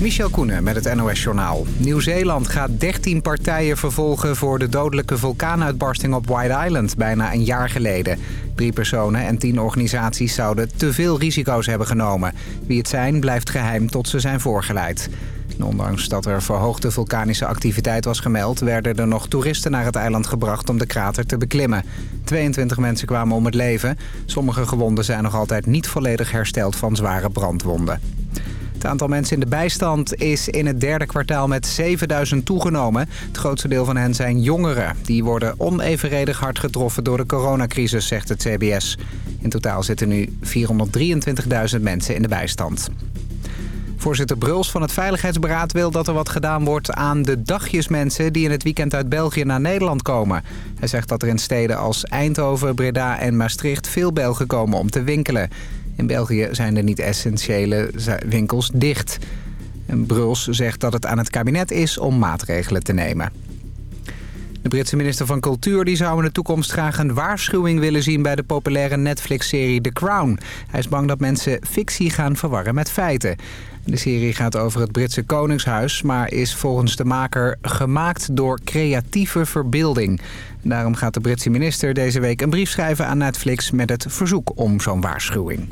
Michel Koenen met het NOS-journaal. Nieuw-Zeeland gaat 13 partijen vervolgen voor de dodelijke vulkaanuitbarsting op White Island bijna een jaar geleden. Drie personen en tien organisaties zouden te veel risico's hebben genomen. Wie het zijn blijft geheim tot ze zijn voorgeleid. ondanks dat er verhoogde vulkanische activiteit was gemeld... werden er nog toeristen naar het eiland gebracht om de krater te beklimmen. 22 mensen kwamen om het leven. Sommige gewonden zijn nog altijd niet volledig hersteld van zware brandwonden. Het aantal mensen in de bijstand is in het derde kwartaal met 7000 toegenomen. Het grootste deel van hen zijn jongeren. Die worden onevenredig hard getroffen door de coronacrisis, zegt het CBS. In totaal zitten nu 423.000 mensen in de bijstand. Voorzitter Bruls van het Veiligheidsberaad wil dat er wat gedaan wordt aan de dagjesmensen die in het weekend uit België naar Nederland komen. Hij zegt dat er in steden als Eindhoven, Breda en Maastricht veel Belgen komen om te winkelen. In België zijn de niet-essentiële winkels dicht. Bruls zegt dat het aan het kabinet is om maatregelen te nemen. De Britse minister van Cultuur die zou in de toekomst graag een waarschuwing willen zien... bij de populaire Netflix-serie The Crown. Hij is bang dat mensen fictie gaan verwarren met feiten. De serie gaat over het Britse koningshuis... maar is volgens de maker gemaakt door creatieve verbeelding. Daarom gaat de Britse minister deze week een brief schrijven aan Netflix... met het verzoek om zo'n waarschuwing.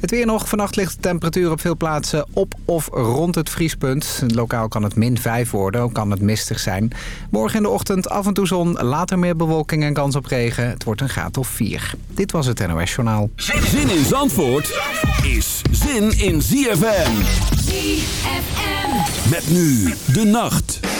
Het weer nog. Vannacht ligt de temperatuur op veel plaatsen op of rond het vriespunt. Lokaal kan het min 5 worden, ook kan het mistig zijn. Morgen in de ochtend af en toe zon, later meer bewolking en kans op regen. Het wordt een graad of 4. Dit was het NOS Journaal. Zin in Zandvoort is zin in ZFM. ZFM. Met nu de nacht.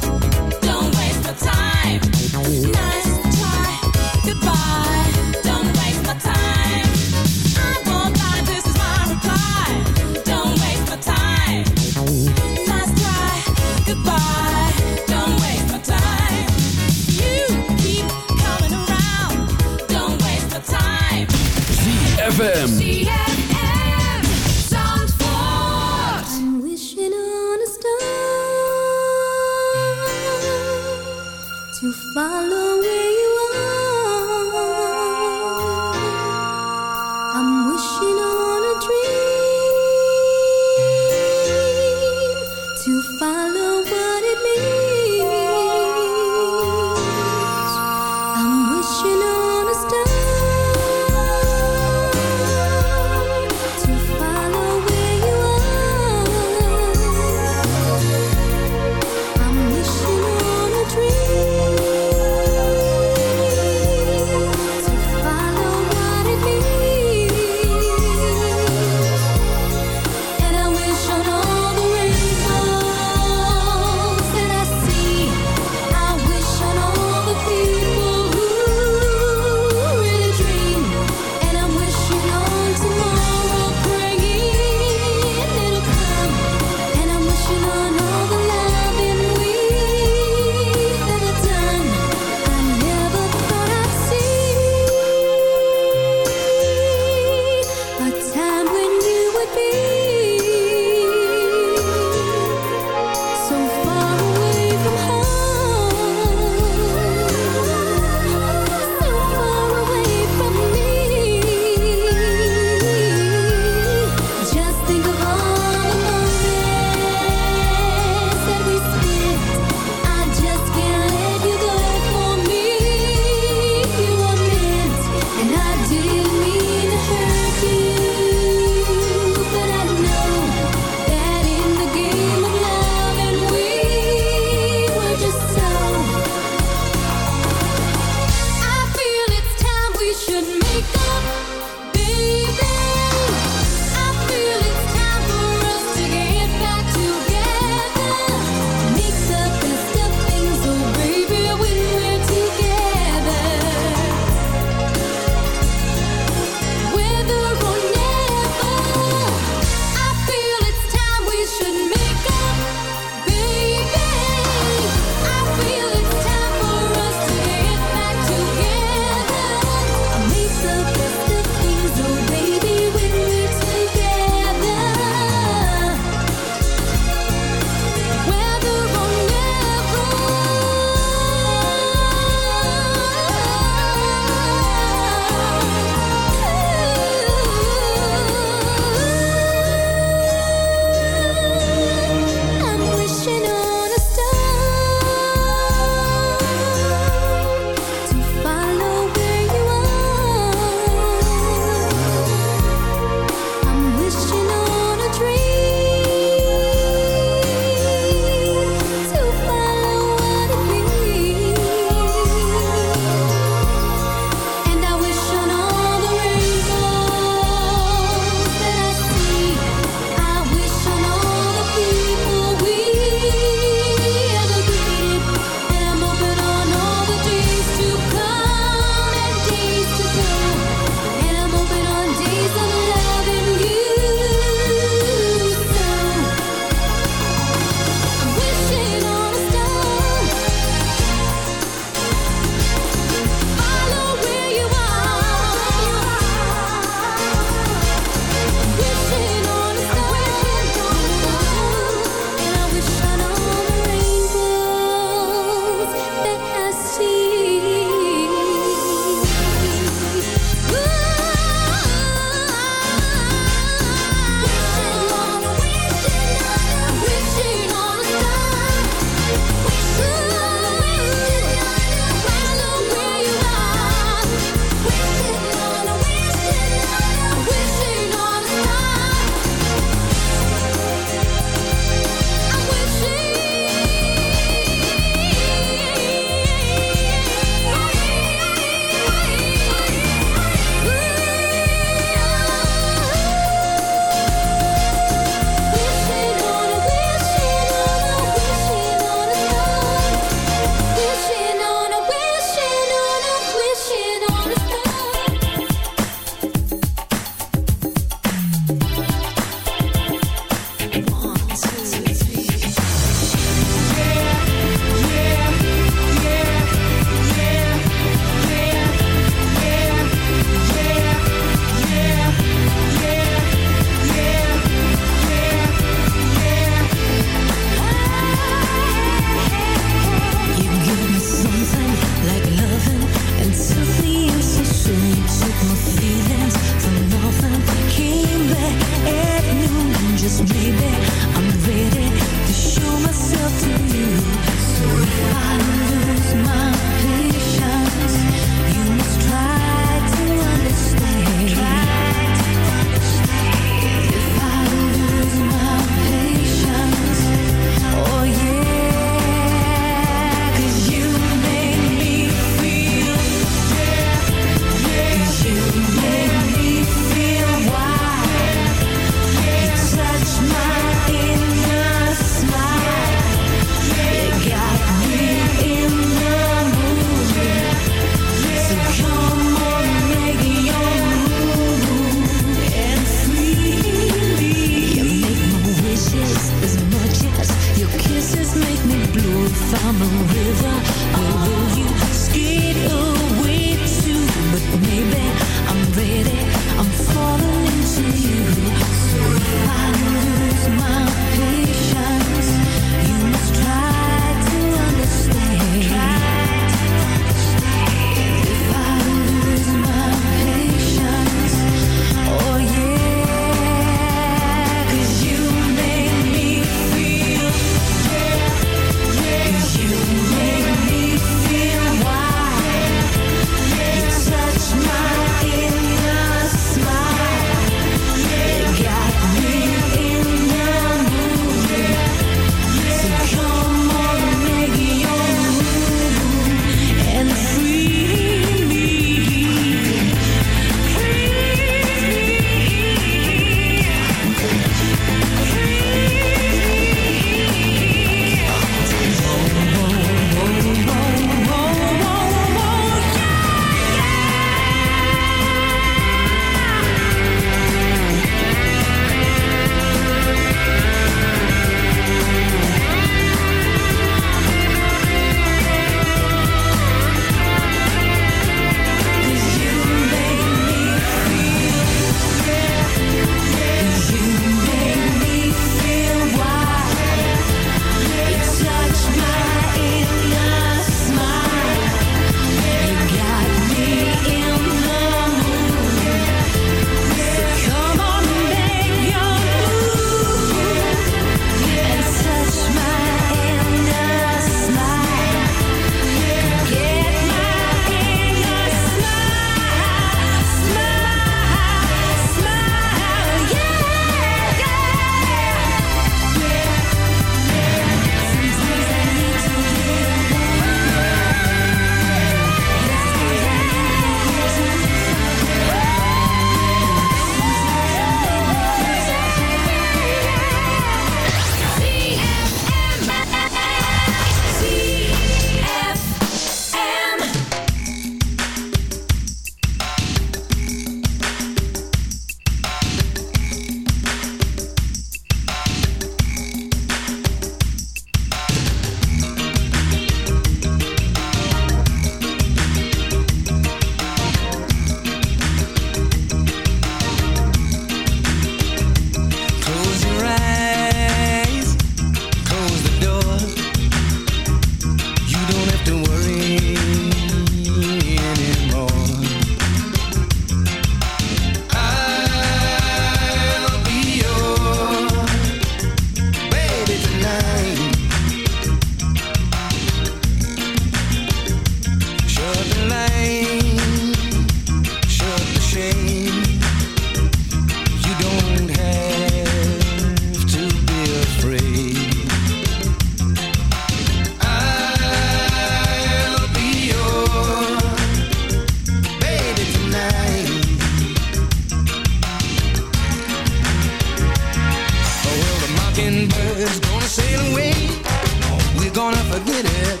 gonna get it.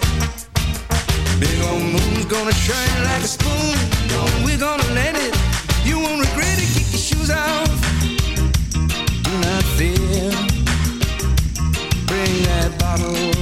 Big old moon's gonna shine like a spoon. Oh, we're gonna let it. You won't regret it. Kick your shoes off. Do not fear. Bring that bottle.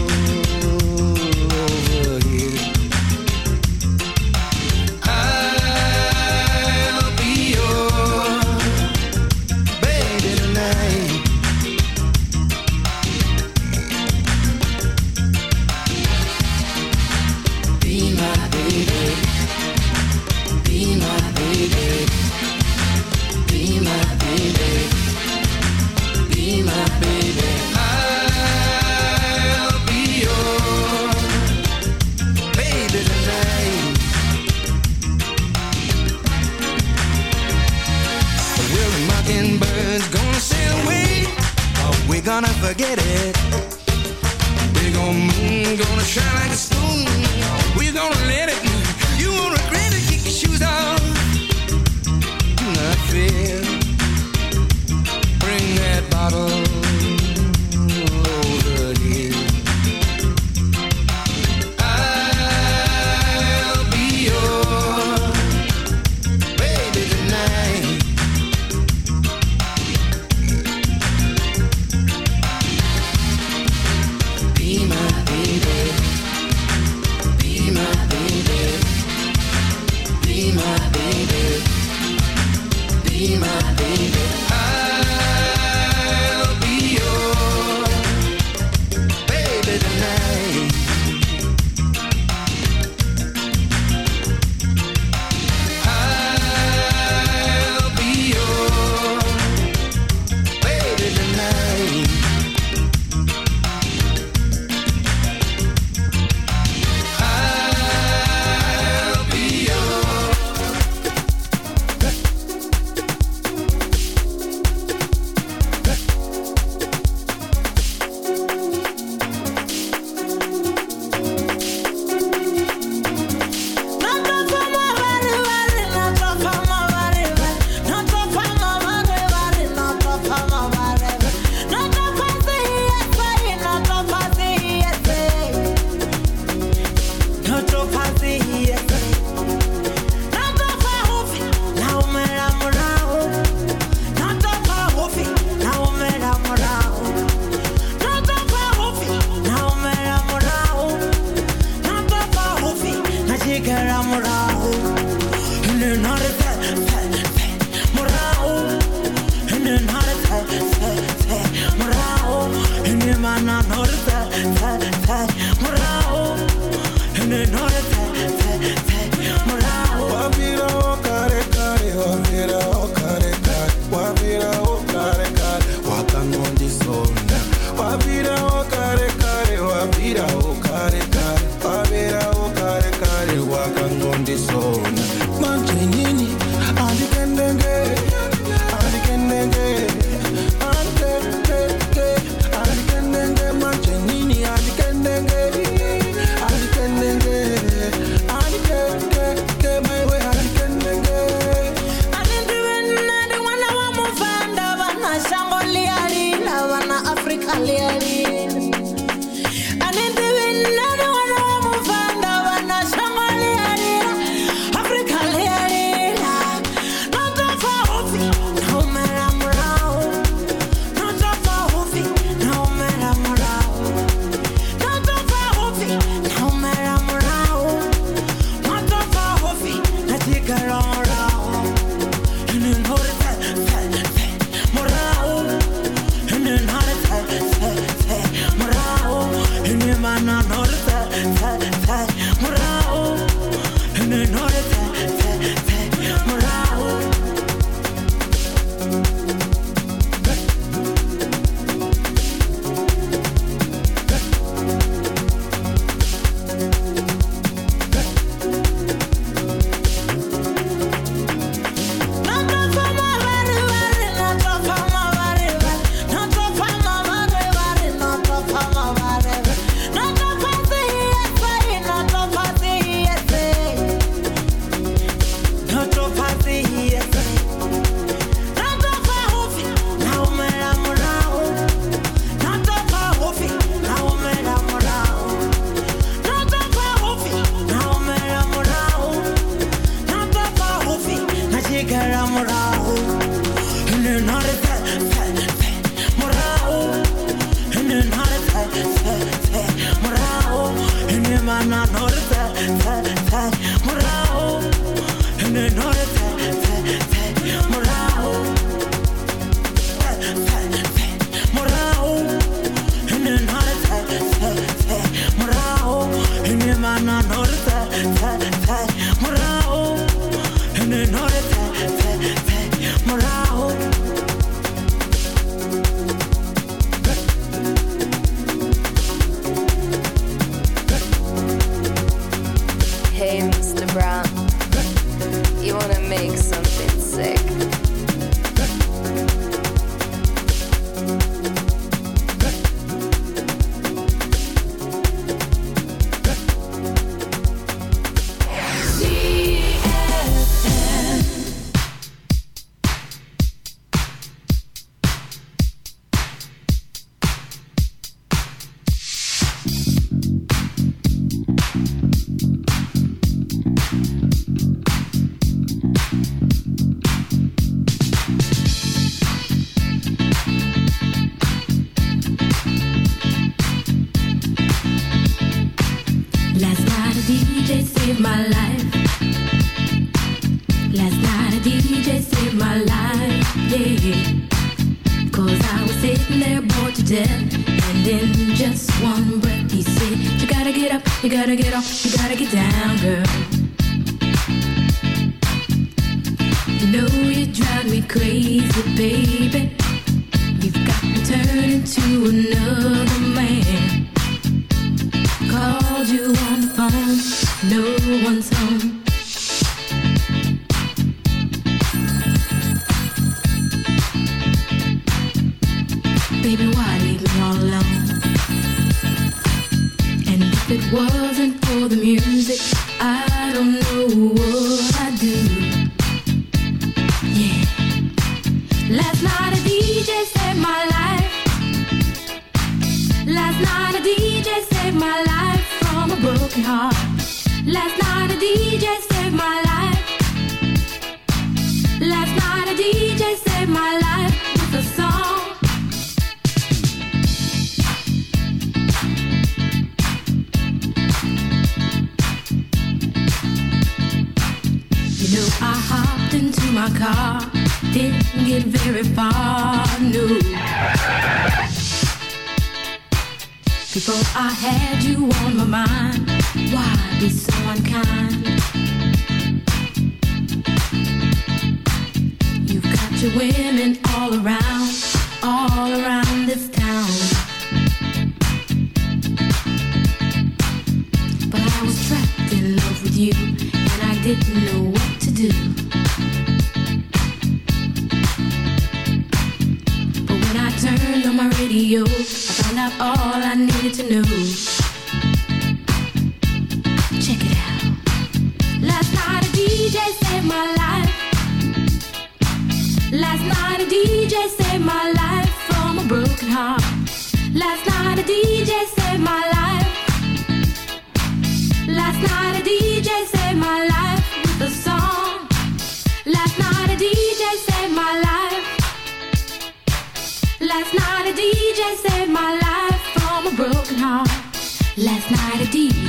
I had you on my mind, why be so unkind? You've got your women all around,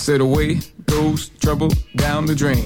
Said away goes trouble down the drain.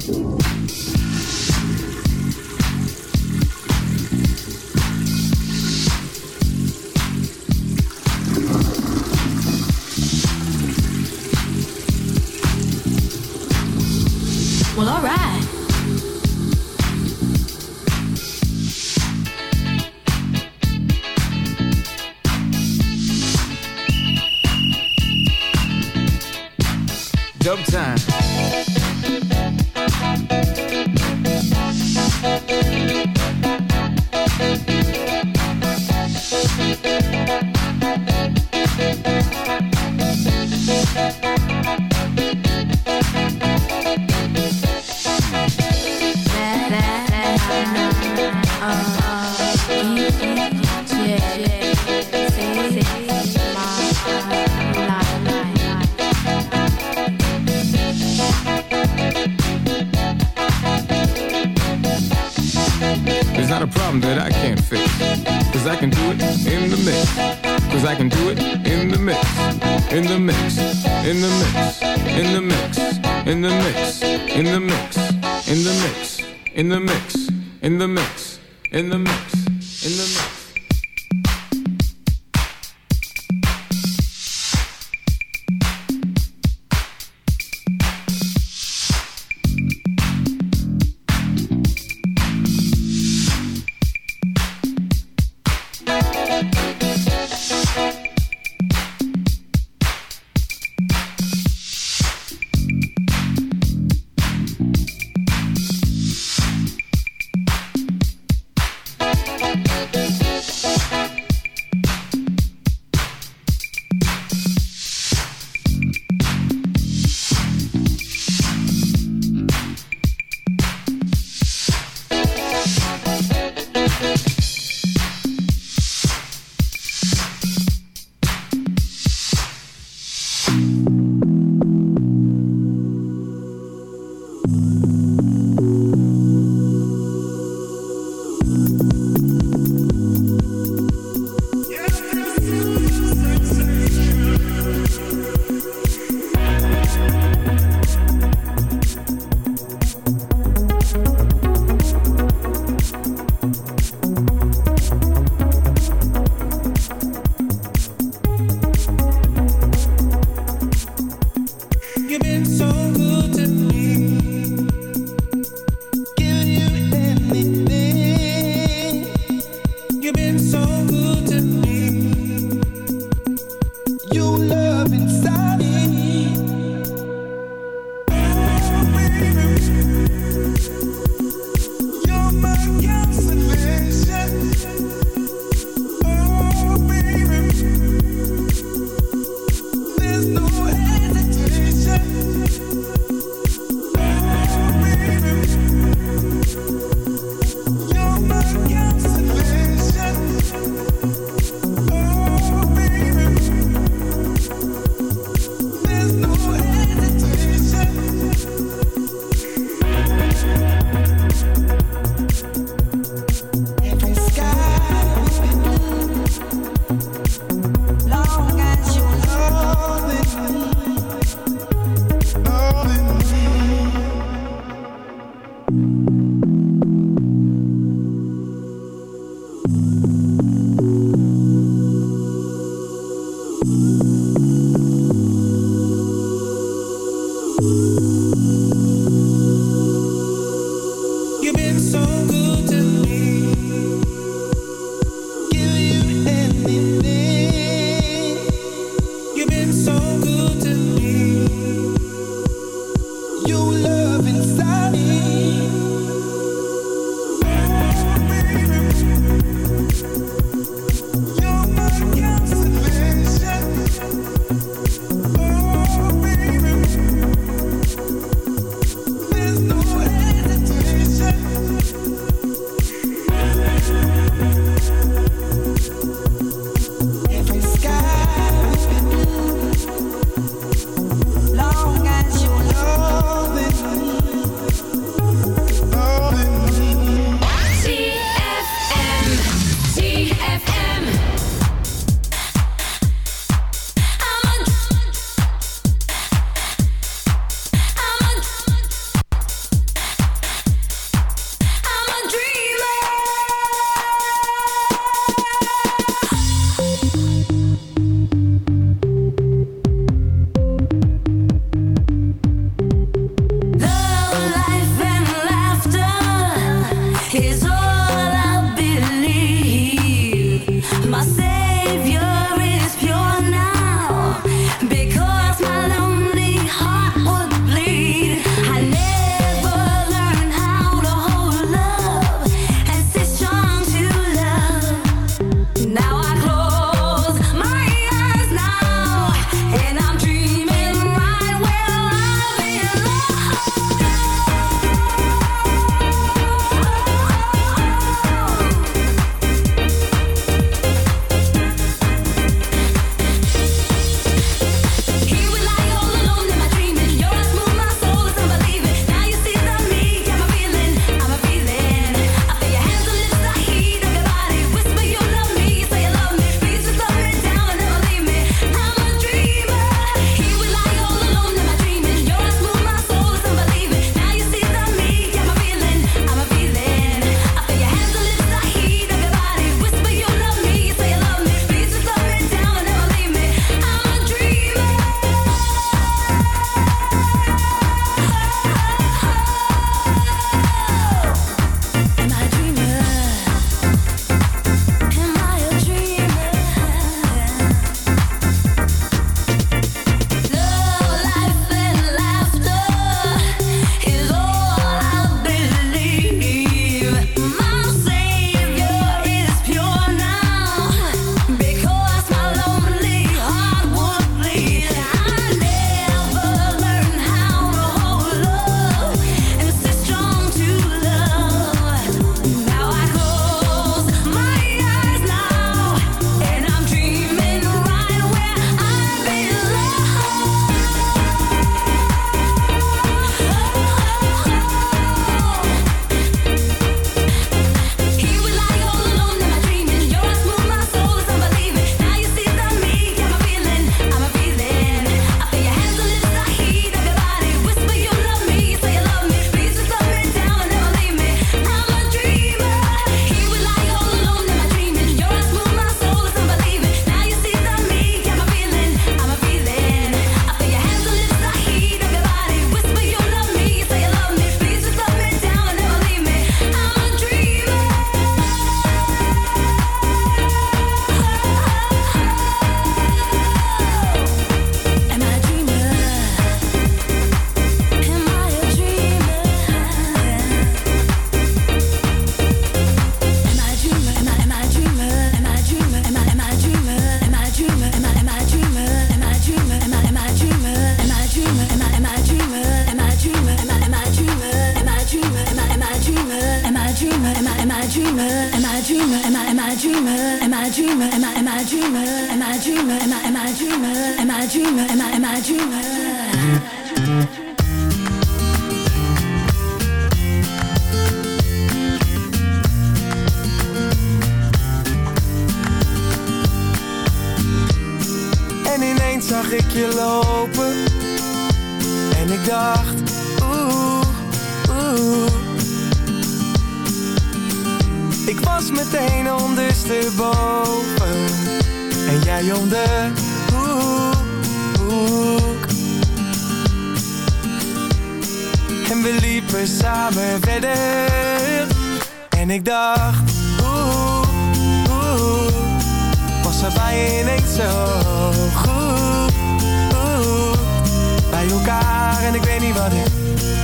Wat ik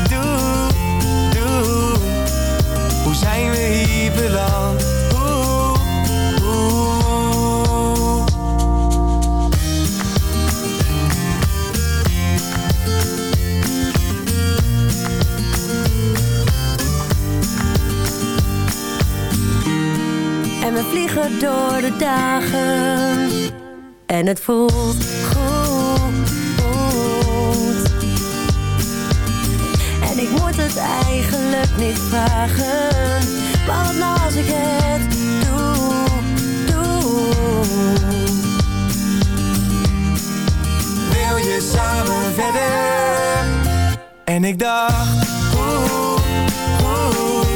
doe, doe. Hoe zijn we hier beland? En we vliegen door de dagen. En het voelt goed, eigenlijk niet vragen. Maar wat nou als ik het doe, doe. Wil je samen verder? En ik dacht, oeh, oeh.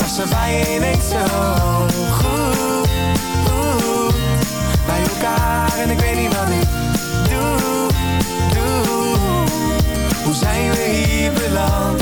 Was er bij ineens zo goed, goed? Bij elkaar en ik weet niet wat ik doe, doe. Hoe zijn we hier beland?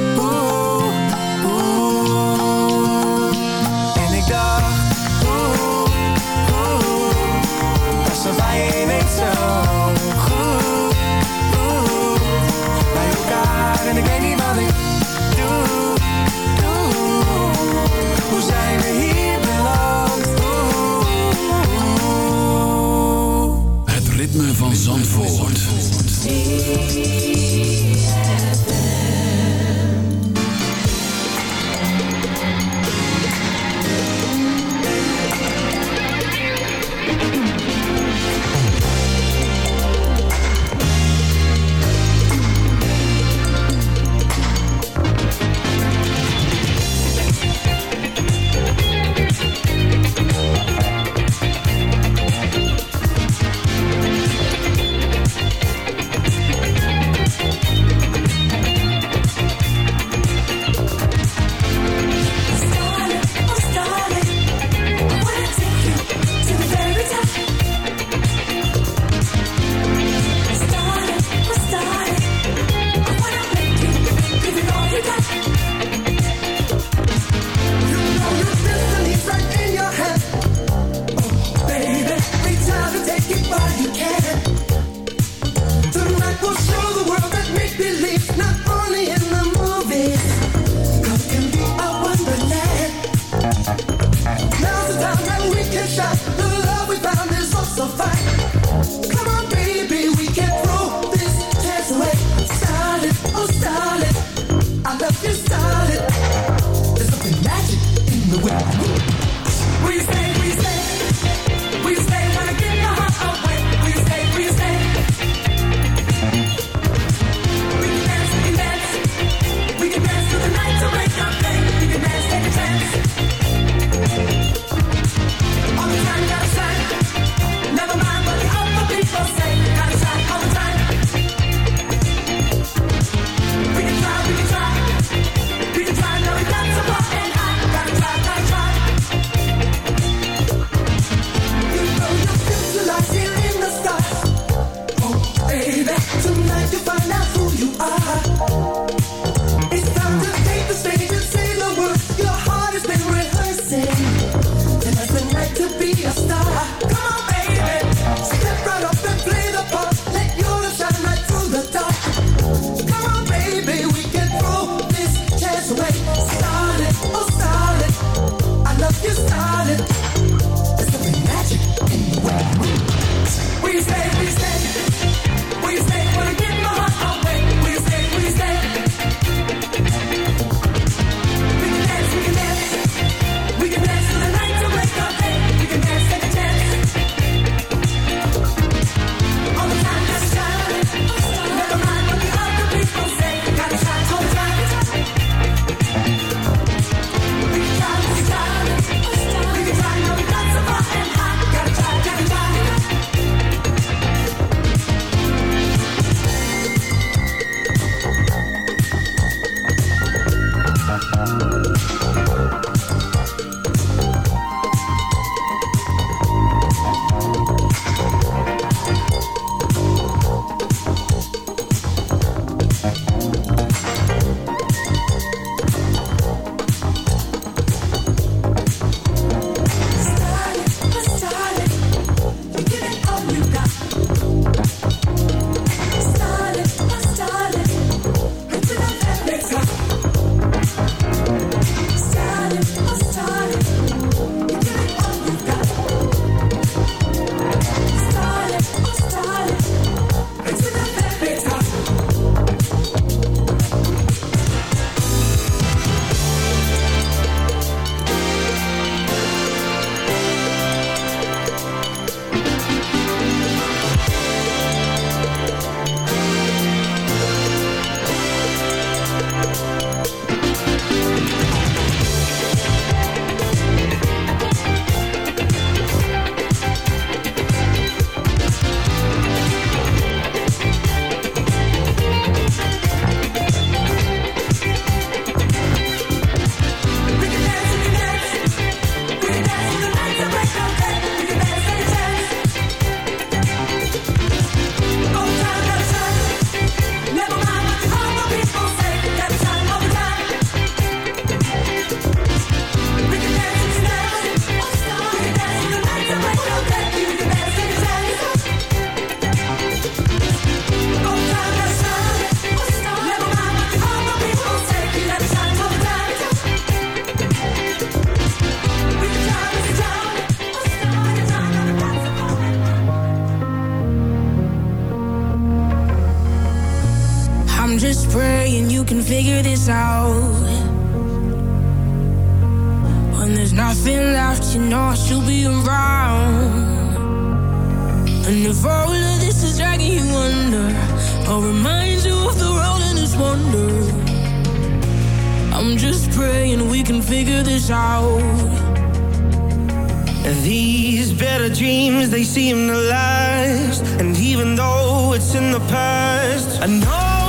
and even though it's in the past, I know.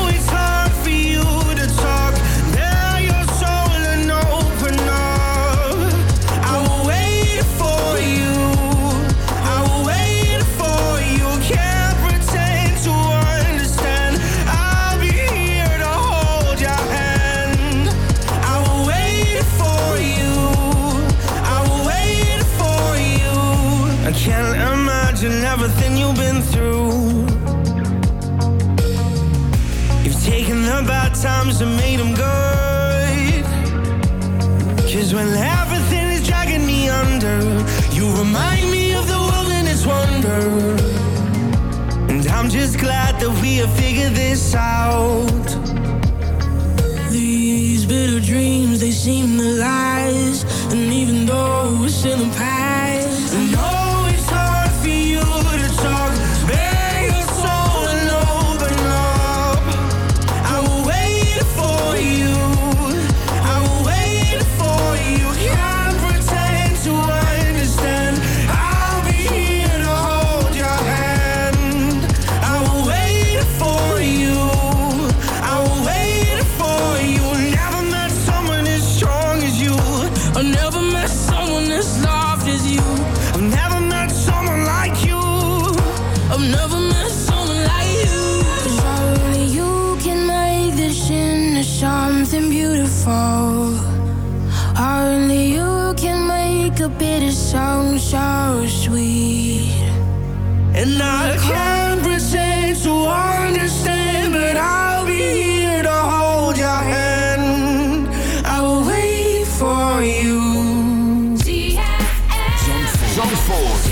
times that made them good. Cause when everything is dragging me under, you remind me of the world and its wonder. And I'm just glad that we have figured this out. These bitter dreams, they seem the lies. And even though it's in the past, Records.